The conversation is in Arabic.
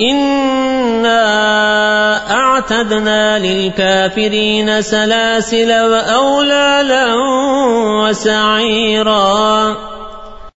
إنا أعتدنا للكافرين سلاسل وأولالا وسعيرا